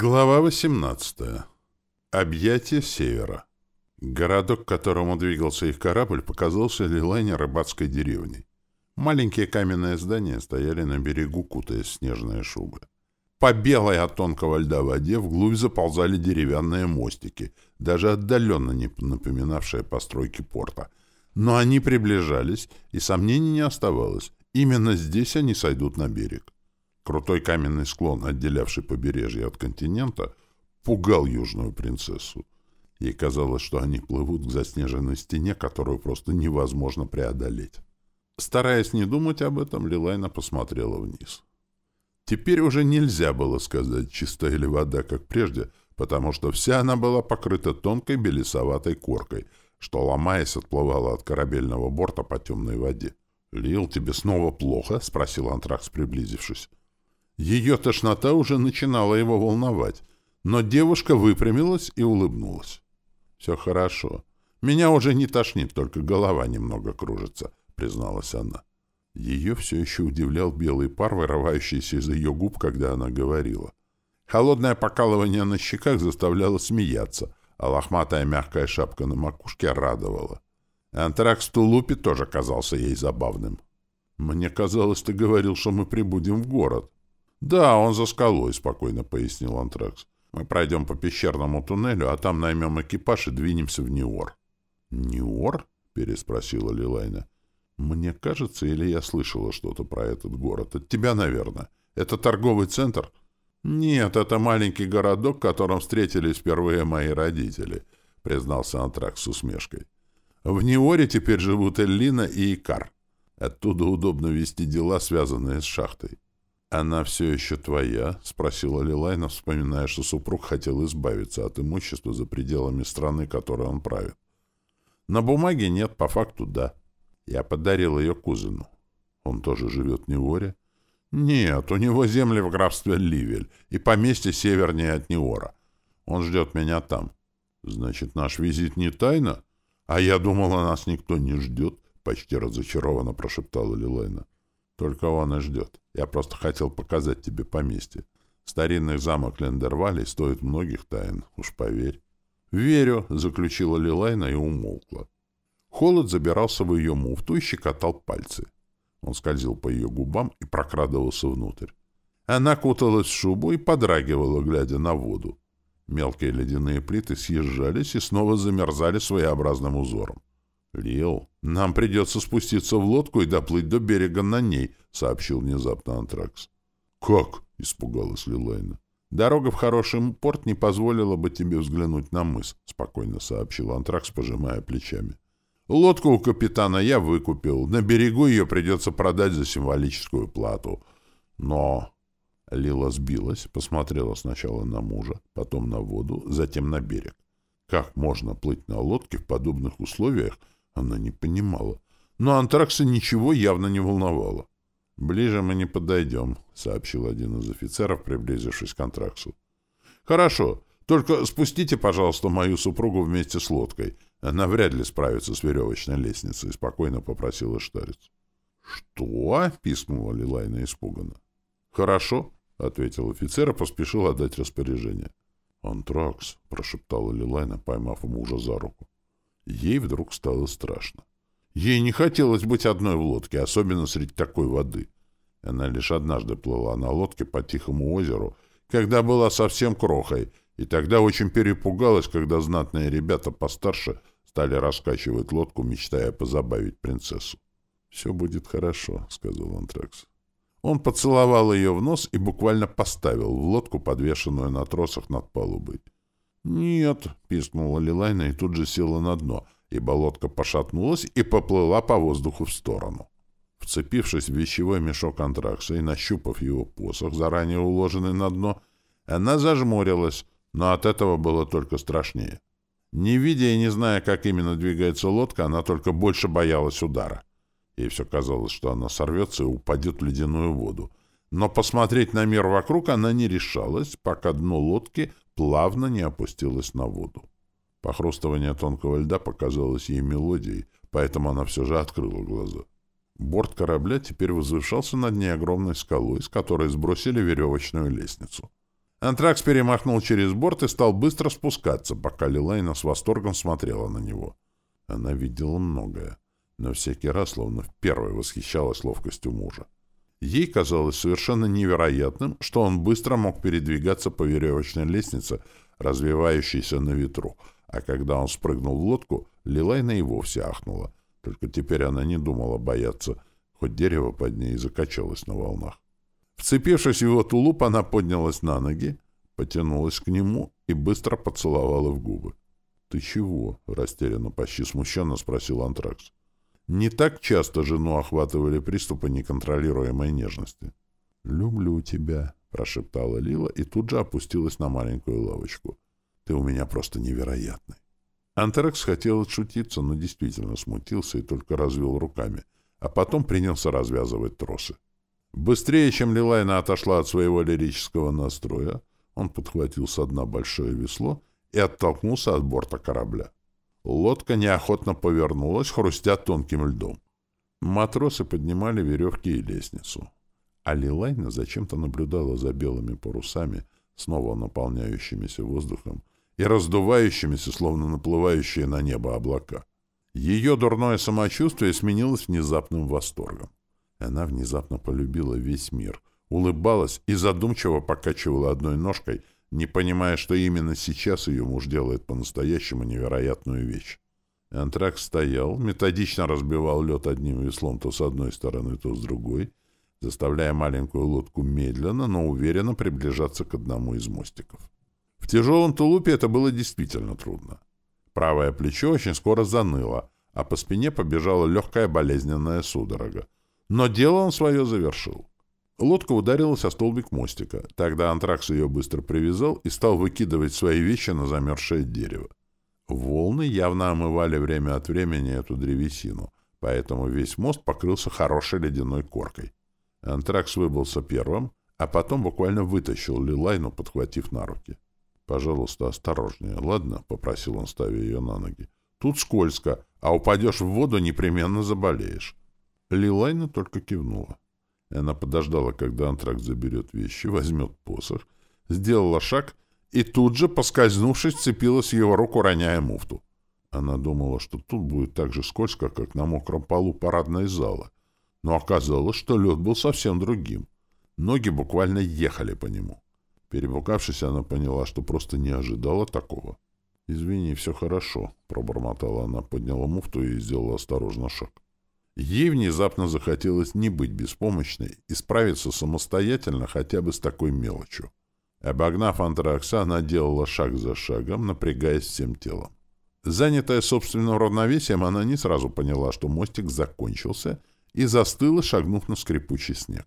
Глава 18. Объятие севера. Городок, к которому двигался их корабль, показался Лилайне рыбацкой деревней. Маленькие каменные здания стояли на берегу, кутаясь в снежные шубы. По белой от тонкого льда воде вглубь заползали деревянные мостики, даже отдаленно не напоминавшие постройки порта. Но они приближались, и сомнений не оставалось. Именно здесь они сойдут на берег. Крутой каменный склон, отделявший побережье от континента, пугал южную принцессу. Ей казалось, что они плывут к заснеженной стене, которую просто невозможно преодолеть. Стараясь не думать об этом, Лилайна посмотрела вниз. Теперь уже нельзя было сказать, чистая ли вода, как прежде, потому что вся она была покрыта тонкой белесоватой коркой, что, ломаясь, отплывала от корабельного борта по темной воде. «Лил, тебе снова плохо?» — спросил Антракс, приблизившись. Ее тошнота уже начинала его волновать, но девушка выпрямилась и улыбнулась. «Все хорошо. Меня уже не тошнит, только голова немного кружится», — призналась она. Ее все еще удивлял белый пар, вырывающийся из ее губ, когда она говорила. Холодное покалывание на щеках заставляло смеяться, а лохматая мягкая шапка на макушке радовала. Антракс в тоже казался ей забавным. «Мне казалось, ты говорил, что мы прибудем в город». «Да, он за скалой», — спокойно пояснил Антракс. «Мы пройдем по пещерному туннелю, а там наймем экипаж и двинемся в Ниор». «Ниор?» — переспросила Лилайна. «Мне кажется, или я слышала что-то про этот город? От тебя, наверное. Это торговый центр?» «Нет, это маленький городок, в котором встретились впервые мои родители», — признался Антракс с усмешкой. «В Ниоре теперь живут Эллина и Икар. Оттуда удобно вести дела, связанные с шахтой». «Она все еще твоя?» — спросила Лилайна, вспоминая, что супруг хотел избавиться от имущества за пределами страны, которой он правит. «На бумаге нет, по факту да. Я подарил ее кузену. Он тоже живет в Неоре?» «Нет, у него земли в графстве Ливель и поместье севернее от Неора. Он ждет меня там». «Значит, наш визит не тайна? А я думала, нас никто не ждет», — почти разочарованно прошептала Лилайна. Только он и ждет. Я просто хотел показать тебе поместье. Старинный замок Лендервалей стоит многих тайн, уж поверь. «Верю», — заключила Лилайна и умолкла. Холод забирался в ее муфту и щекотал пальцы. Он скользил по ее губам и прокрадывался внутрь. Она куталась в шубу и подрагивала, глядя на воду. Мелкие ледяные плиты съезжались и снова замерзали своеобразным узором. «Лил, нам придется спуститься в лодку и доплыть до берега на ней», — сообщил внезапно Антракс. «Как?» — испугалась Лилайна. «Дорога в хороший порт не позволила бы тебе взглянуть на мыс», — спокойно сообщил Антракс, пожимая плечами. «Лодку у капитана я выкупил. На берегу ее придется продать за символическую плату. Но...» Лила сбилась, посмотрела сначала на мужа, потом на воду, затем на берег. Как можно плыть на лодке в подобных условиях, она не понимала. Но антракса ничего явно не волновало. «Ближе мы не подойдем», — сообщил один из офицеров, приблизившись к антраксу. «Хорошо. Только спустите, пожалуйста, мою супругу вместе с лодкой. Она вряд ли справится с веревочной лестницей», — спокойно попросила Штарец. «Что?» — пискнула Лилайна испуганно. «Хорошо», — ответил офицер и поспешил отдать распоряжение. «Антракс», — прошептала Лилайна, поймав мужа за руку. Ей вдруг стало страшно. Ей не хотелось быть одной в лодке, особенно среди такой воды. Она лишь однажды плыла на лодке по Тихому озеру, когда была совсем крохой, и тогда очень перепугалась, когда знатные ребята постарше стали раскачивать лодку, мечтая позабавить принцессу. «Все будет хорошо», — сказал Антракс. Он поцеловал ее в нос и буквально поставил в лодку, подвешенную на тросах над палубой. «Нет», — пискнула Лилайна и тут же села на дно, ибо лодка пошатнулась и поплыла по воздуху в сторону. Вцепившись в вещевой мешок антракса и нащупав его посох, заранее уложенный на дно, она зажмурилась, но от этого было только страшнее. Не видя и не зная, как именно двигается лодка, она только больше боялась удара. Ей все казалось, что она сорвется и упадет в ледяную воду. Но посмотреть на мир вокруг она не решалась, пока дно лодки плавно не опустилась на воду. Похрустывание тонкого льда показалось ей мелодией, поэтому она все же открыла глаза. Борт корабля теперь возвышался над ней огромной скалой, с которой сбросили веревочную лестницу. Антракс перемахнул через борт и стал быстро спускаться, пока Лилайна с восторгом смотрела на него. Она видела многое, но всякий раз, словно в первой, восхищалась ловкостью мужа. Ей казалось совершенно невероятным, что он быстро мог передвигаться по веревочной лестнице, развивающейся на ветру, а когда он спрыгнул в лодку, Лилайна и вовсе ахнула. Только теперь она не думала бояться, хоть дерево под ней закачалось на волнах. Вцепившись в его тулуп, она поднялась на ноги, потянулась к нему и быстро поцеловала в губы. — Ты чего? — растерянно, почти смущенно спросил Антракс. Не так часто жену охватывали приступы неконтролируемой нежности. — Люблю тебя, — прошептала Лила и тут же опустилась на маленькую лавочку. — Ты у меня просто невероятный. Антракс хотел отшутиться, но действительно смутился и только развел руками, а потом принялся развязывать тросы. Быстрее, чем Лилайна отошла от своего лирического настроя, он подхватил со дна большое весло и оттолкнулся от борта корабля. Лодка неохотно повернулась, хрустя тонким льдом. Матросы поднимали веревки и лестницу. А Лилайна зачем-то наблюдала за белыми парусами, снова наполняющимися воздухом и раздувающимися, словно наплывающие на небо облака. Ее дурное самочувствие сменилось внезапным восторгом. Она внезапно полюбила весь мир, улыбалась и задумчиво покачивала одной ножкой, не понимая, что именно сейчас ее муж делает по-настоящему невероятную вещь. Антракс стоял, методично разбивал лед одним веслом то с одной стороны, то с другой, заставляя маленькую лодку медленно, но уверенно приближаться к одному из мостиков. В тяжелом тулупе это было действительно трудно. Правое плечо очень скоро заныло, а по спине побежала легкая болезненная судорога. Но дело он свое завершил. Лодка ударилась о столбик мостика. Тогда Антракс ее быстро привязал и стал выкидывать свои вещи на замерзшее дерево. Волны явно омывали время от времени эту древесину, поэтому весь мост покрылся хорошей ледяной коркой. Антракс выбрался первым, а потом буквально вытащил Лилайну, подхватив на руки. «Пожалуйста, осторожнее, ладно?» — попросил он, ставя ее на ноги. «Тут скользко, а упадешь в воду, непременно заболеешь». Лилайна только кивнула. Она подождала, когда антракт заберет вещи, возьмет посох, сделала шаг и тут же, поскользнувшись, цепилась в его руку, роняя муфту. Она думала, что тут будет так же скользко, как на мокром полу парадной зала. Но оказалось, что лед был совсем другим. Ноги буквально ехали по нему. Перепугавшись, она поняла, что просто не ожидала такого. «Извини, все хорошо», — пробормотала она, подняла муфту и сделала осторожно шаг. Ей внезапно захотелось не быть беспомощной и справиться самостоятельно хотя бы с такой мелочью. Обогнав антракса, она делала шаг за шагом, напрягаясь всем телом. Занятая собственным равновесием, она не сразу поняла, что мостик закончился, и застыла, шагнув на скрипучий снег.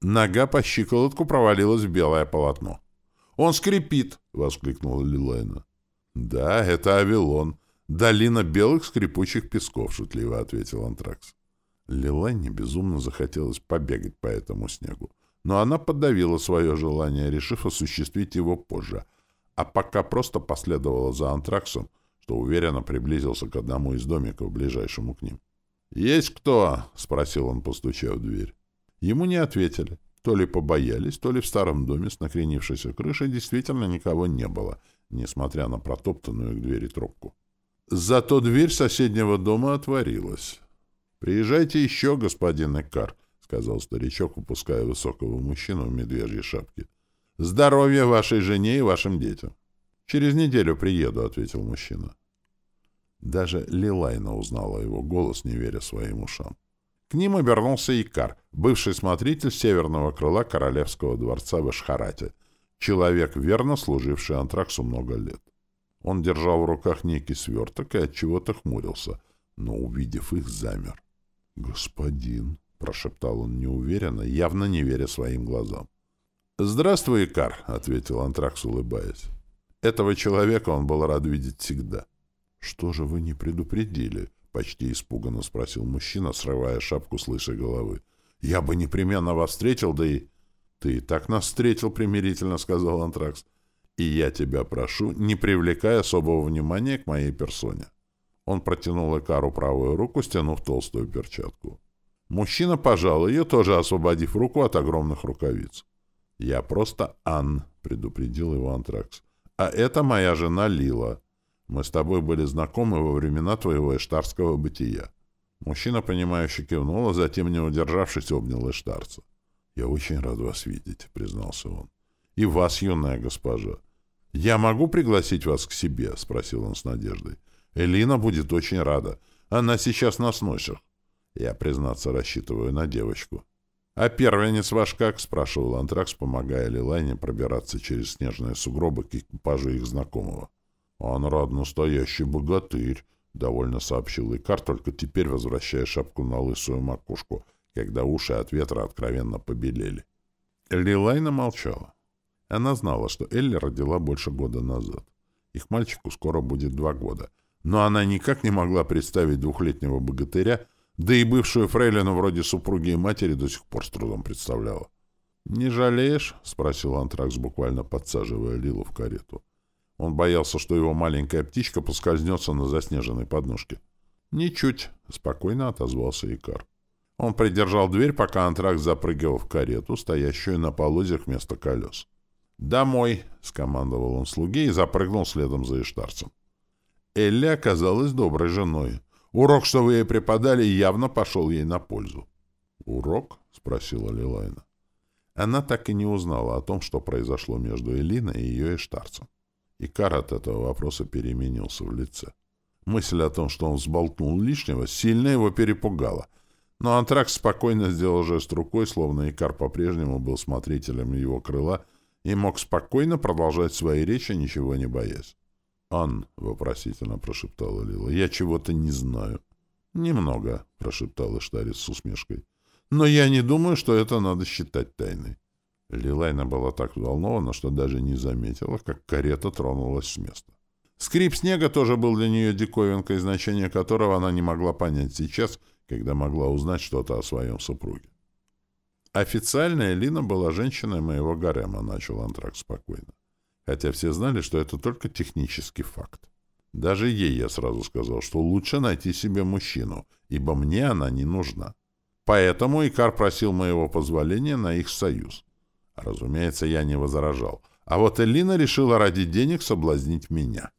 Нога по щиколотку провалилась в белое полотно. «Он скрипит!» — воскликнула Лилайна. «Да, это Авилон. Долина белых скрипучих песков», — шутливо ответил Антракс. Лилане безумно захотелось побегать по этому снегу, но она подавила свое желание, решив осуществить его позже, а пока просто последовала за антраксом, что уверенно приблизился к одному из домиков, ближайшему к ним. «Есть кто?» — спросил он, постучав в дверь. Ему не ответили. То ли побоялись, то ли в старом доме с накренившейся крышей действительно никого не было, несмотря на протоптанную к двери трубку. Зато дверь соседнего дома отворилась. «Приезжайте еще, господин Эккар», — сказал старичок, упуская высокого мужчину в медвежьей шапке. «Здоровья вашей жене и вашим детям». «Через неделю приеду», — ответил мужчина. Даже Лилайна узнала его голос, не веря своим ушам. К ним обернулся Икар, бывший смотритель северного крыла королевского дворца в Эшхарате, человек, верно служивший Антраксу много лет. Он держал в руках некий сверток и от чего-то хмурился, но, увидев их, замер. «Господин», — прошептал он неуверенно, явно не веря своим глазам. «Здравствуй, Икар», — ответил Антракс, улыбаясь. Этого человека он был рад видеть всегда. «Что же вы не предупредили?» — почти испуганно спросил мужчина, срывая шапку с лысой головы. «Я бы непременно вас встретил, да и...» «Ты и так нас встретил примирительно», — сказал Антракс. «И я тебя прошу, не привлекая особого внимания к моей персоне». Он протянул Экару правую руку, стянув толстую перчатку. Мужчина пожал ее, тоже освободив руку от огромных рукавиц. «Я просто Ан», — предупредил его Антракс. «А это моя жена Лила. Мы с тобой были знакомы во времена твоего эштарского бытия». Мужчина, понимающе кивнул, а затем, не удержавшись, обнял эштарца. «Я очень рад вас видеть», — признался он. «И вас, юная госпожа. Я могу пригласить вас к себе?» — спросил он с надеждой. «Элина будет очень рада. Она сейчас на сносях». Я, признаться, рассчитываю на девочку. «А первенец ваш как?» — спрашивал Антракс, помогая Лилайне пробираться через снежные сугробы к экипажу их знакомого. «Он рад настоящий богатырь», — довольно сообщил Икар, только теперь возвращая шапку на лысую макушку, когда уши от ветра откровенно побелели. Лилайна молчала. Она знала, что Элли родила больше года назад. Их мальчику скоро будет два года. Но она никак не могла представить двухлетнего богатыря, да и бывшую фрейлину вроде супруги и матери до сих пор с трудом представляла. «Не жалеешь?» — спросил Антракс, буквально подсаживая Лилу в карету. Он боялся, что его маленькая птичка поскользнется на заснеженной подножке. «Ничуть», — спокойно отозвался Икар. Он придержал дверь, пока Антракс запрыгивал в карету, стоящую на полозьях вместо колес. «Домой!» — скомандовал он слуге и запрыгнул следом за иштарцем. Элли оказалась доброй женой. Урок, что вы ей преподали, явно пошел ей на пользу. «Урок?» — спросила Лилайна. Она так и не узнала о том, что произошло между Элиной и ее эштарцем. Икар от этого вопроса переменился в лице. Мысль о том, что он взболтнул лишнего, сильно его перепугала. Но Антракс спокойно сделал жест рукой, словно Икар по-прежнему был смотрителем его крыла и мог спокойно продолжать свои речи, ничего не боясь. «Ан», — вопросительно прошептала Лила, — «я чего-то не знаю». «Немного», — прошептал Иштарец с усмешкой. «Но я не думаю, что это надо считать тайной». Лилайна была так взволнована, что даже не заметила, как карета тронулась с места. Скрип снега тоже был для нее диковинкой, значение которого она не могла понять сейчас, когда могла узнать что-то о своем супруге. «Официально Элина была женщиной моего гарема», — начал Антрак спокойно хотя все знали, что это только технический факт. Даже ей я сразу сказал, что лучше найти себе мужчину, ибо мне она не нужна. Поэтому Икар просил моего позволения на их союз. Разумеется, я не возражал. А вот Элина решила ради денег соблазнить меня.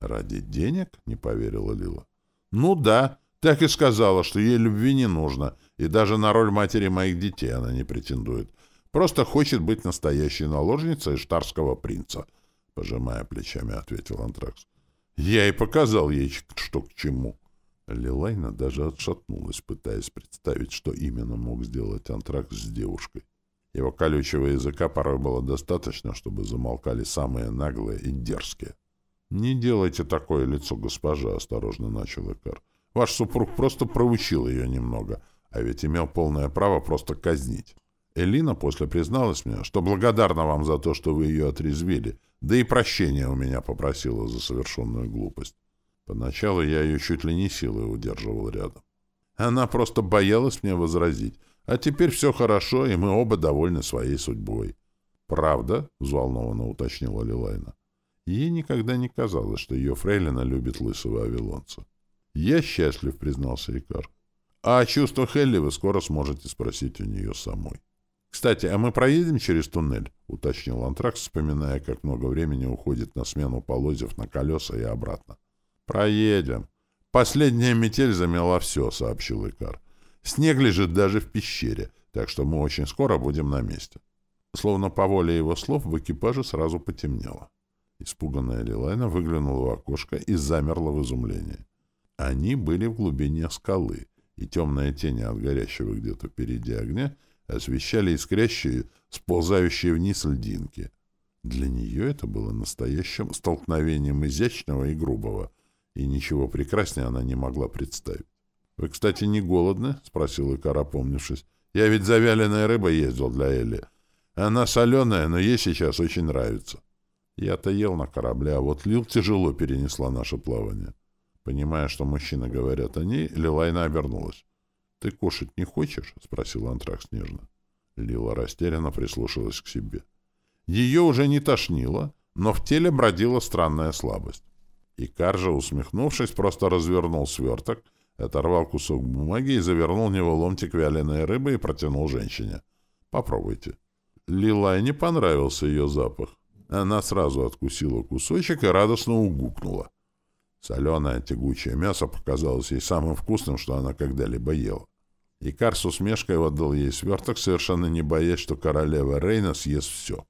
«Ради денег?» — не поверила Лила. «Ну да, так и сказала, что ей любви не нужно, и даже на роль матери моих детей она не претендует. Просто хочет быть настоящей наложницей штарского принца, — пожимая плечами, ответил Антракс. Я и показал ей, что к чему. Лилайна даже отшатнулась, пытаясь представить, что именно мог сделать Антракс с девушкой. Его колючего языка порой было достаточно, чтобы замолкали самые наглые и дерзкие. — Не делайте такое лицо, госпожа, — осторожно начал Экар. — Ваш супруг просто проучил ее немного, а ведь имел полное право просто казнить. Элина после призналась мне, что благодарна вам за то, что вы ее отрезвили, да и прощения у меня попросила за совершенную глупость. Поначалу я ее чуть ли не силой удерживал рядом. Она просто боялась мне возразить. А теперь все хорошо, и мы оба довольны своей судьбой. «Правда?» — взволнованно уточнила Лилайна. Ей никогда не казалось, что ее фрейлина любит лысого авилонца. «Я счастлив», — признался Икар. «А о чувствах Элли вы скоро сможете спросить у нее самой». «Кстати, а мы проедем через туннель?» — уточнил Антракс, вспоминая, как много времени уходит на смену полозьев на колеса и обратно. «Проедем. Последняя метель замела все», — сообщил Икар. «Снег лежит даже в пещере, так что мы очень скоро будем на месте». Словно по воле его слов в экипаже сразу потемнело. Испуганная Лилайна выглянула в окошко и замерла в изумлении. Они были в глубине скалы, и темная тень от горящего где-то впереди огня — освещали искрящие, сползающие вниз льдинки. Для нее это было настоящим столкновением изящного и грубого, и ничего прекраснее она не могла представить. — Вы, кстати, не голодны? — спросил Икар, опомнившись. — Я ведь за вяленой рыбой ездил для Элли. Она соленая, но ей сейчас очень нравится. Я-то ел на корабле, а вот Лил тяжело перенесла наше плавание. Понимая, что мужчины говорят о ней, Лилайна обернулась. «Ты кушать не хочешь?» — спросил Антракс нежно. Лила растерянно прислушалась к себе. Ее уже не тошнило, но в теле бродила странная слабость. И Каржа, усмехнувшись, просто развернул сверток, оторвал кусок бумаги и завернул в него ломтик вяленой рыбы и протянул женщине. «Попробуйте». Лилай не понравился ее запах. Она сразу откусила кусочек и радостно угукнула. Соленое тягучее мясо показалось ей самым вкусным, что она когда-либо ела. Икар с усмешкой отдал ей сверток, совершенно не боясь, что королева Рейна съест все.